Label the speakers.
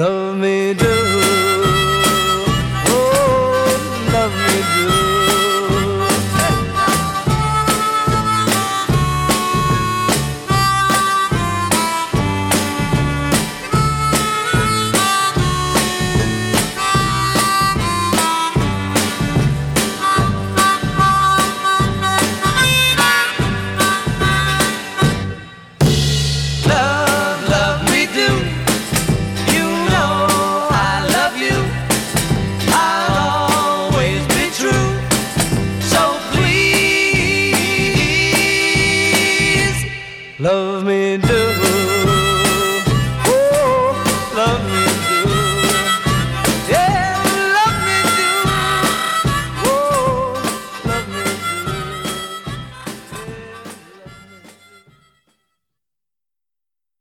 Speaker 1: Love me do. Love me do.